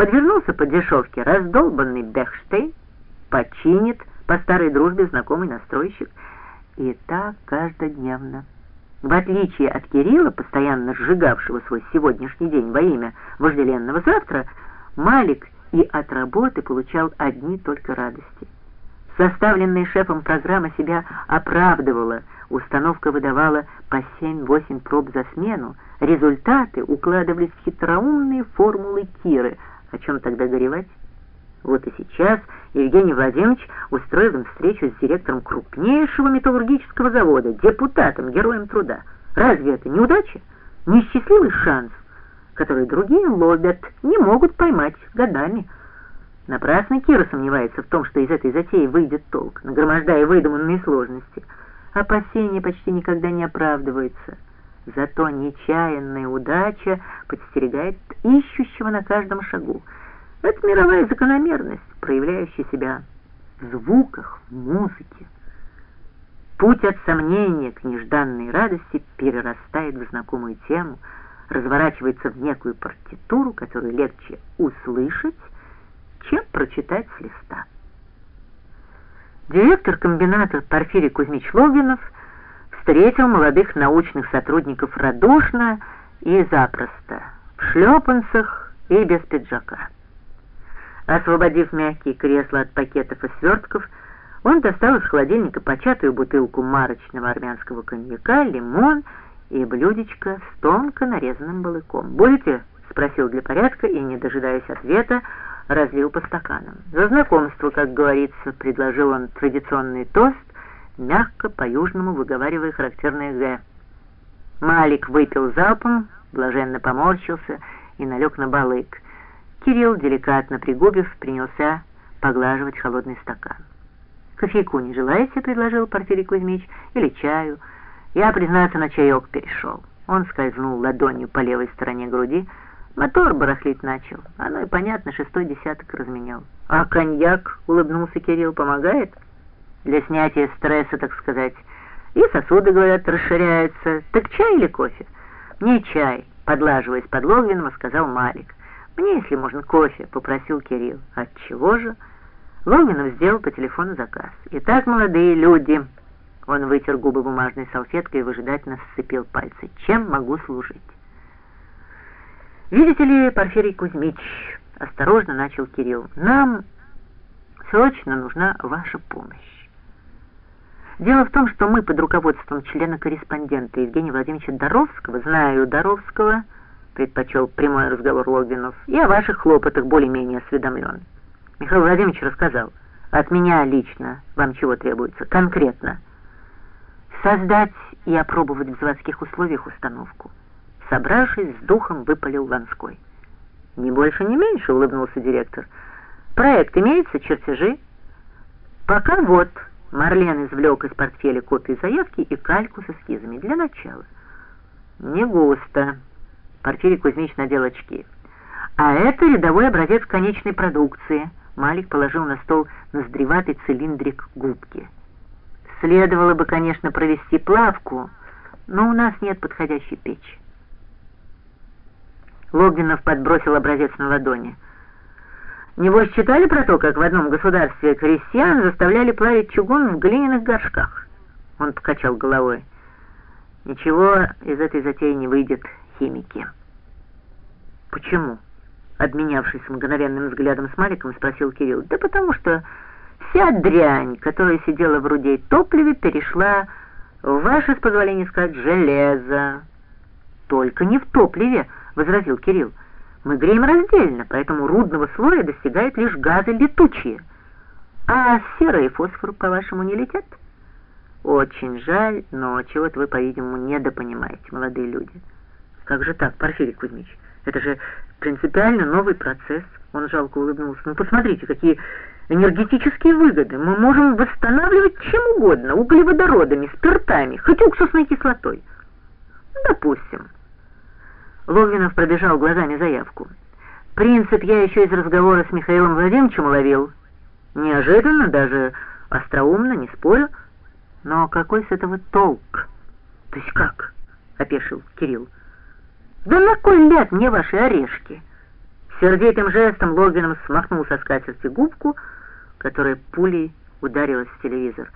Подвернулся по дешевке раздолбанный Бехштейн, починит по старой дружбе знакомый настройщик. И так каждодневно. В отличие от Кирилла, постоянно сжигавшего свой сегодняшний день во имя вожделенного завтра, Малик и от работы получал одни только радости. Составленная шефом программа себя оправдывала, установка выдавала по 7-8 проб за смену, результаты укладывались в хитроумные формулы Киры. О чем тогда горевать? Вот и сейчас Евгений Владимирович устроил встречу с директором крупнейшего металлургического завода, депутатом, героем труда. Разве это неудача? Несчастливый шанс, который другие лобят, не могут поймать годами. Напрасно Кира сомневается в том, что из этой затеи выйдет толк, нагромождая выдуманные сложности. Опасения почти никогда не оправдываются. Зато нечаянная удача подстерегает ищущего на каждом шагу. Это мировая закономерность, проявляющая себя в звуках, в музыке. Путь от сомнения к нежданной радости перерастает в знакомую тему, разворачивается в некую партитуру, которую легче услышать, чем прочитать с листа. Директор комбината Порфирий Кузьмич Логинов встретил молодых научных сотрудников радушно и запросто, в шлепанцах и без пиджака. Освободив мягкие кресла от пакетов и свертков, он достал из холодильника початую бутылку марочного армянского коньяка, лимон и блюдечко с тонко нарезанным балыком. «Будете?» — спросил для порядка и, не дожидаясь ответа, разлил по стаканам. «За знакомство, как говорится», — предложил он традиционный тост, мягко по-южному выговаривая характерное «г». Малик выпил залпом, блаженно поморщился и налег на балык. Кирилл, деликатно пригубив, принялся поглаживать холодный стакан. «Кофейку не желаете?» — предложил Порфирий Кузьмич. «Или чаю?» Я, признаться, на чаек перешел. Он скользнул ладонью по левой стороне груди. Мотор барахлить начал. Оно и понятно, шестой десяток разменял. «А коньяк?» — улыбнулся Кирилл. «Помогает?» «Для снятия стресса, так сказать. И сосуды, говорят, расширяются. Так чай или кофе?» «Не чай», — подлаживаясь под Логвином, сказал Малик. «Мне, если можно, кофе», — попросил Кирилл. «Отчего же?» Логинов сделал по телефону заказ. «Итак, молодые люди...» Он вытер губы бумажной салфеткой и выжидательно сцепил пальцы. «Чем могу служить?» «Видите ли, Порфирий Кузьмич...» — осторожно начал Кирилл. «Нам срочно нужна ваша помощь. Дело в том, что мы под руководством члена-корреспондента Евгения Владимировича Доровского, знаю Доровского, — предпочел прямой разговор Логвинов, и о ваших хлопотах более-менее осведомлен. Михаил Владимирович рассказал. От меня лично вам чего требуется? Конкретно. Создать и опробовать в заводских условиях установку. Собравшись с духом, выпалил Ланской. «Не больше, не меньше», — улыбнулся директор. «Проект имеется, чертежи?» «Пока вот». Марлен извлек из портфеля копию заявки и кальку с эскизами. Для начала. «Не густо», Порфирий Кузьмич надел очки. А это рядовой образец конечной продукции. Малик положил на стол ноздреватый цилиндрик губки. Следовало бы, конечно, провести плавку, но у нас нет подходящей печи. Логвинов подбросил образец на ладони. Небось, читали про то, как в одном государстве крестьян заставляли плавить чугун в глиняных горшках? Он покачал головой. Ничего из этой затеи не выйдет, химики. Почему? Обменявшись мгновенным взглядом с Маликом, спросил Кирилл. Да потому что вся дрянь, которая сидела в руде и топливе, перешла в ваше, с позволения сказать, железо. Только не в топливе, возразил Кирилл. Мы греем раздельно, поэтому рудного слоя достигают лишь газы летучие. А серый фосфор, по-вашему, не летят? Очень жаль, но чего-то вы, по-видимому, недопонимаете, молодые люди. Как же так, Порфирий Кузьмич? Это же принципиально новый процесс. Он жалко улыбнулся. Ну, посмотрите, какие энергетические выгоды. Мы можем восстанавливать чем угодно, углеводородами, спиртами, хоть уксусной кислотой. Допустим. Логвинов пробежал глазами заявку. Принцип я еще из разговора с Михаилом Владимировичем уловил. Неожиданно, даже остроумно, не спорю. Но какой с этого толк? То есть как? — опешил Кирилл. Да на кой ляд мне ваши орешки? Сердитым жестом Логвинов смахнул со скатерти губку, которая пулей ударилась в телевизор.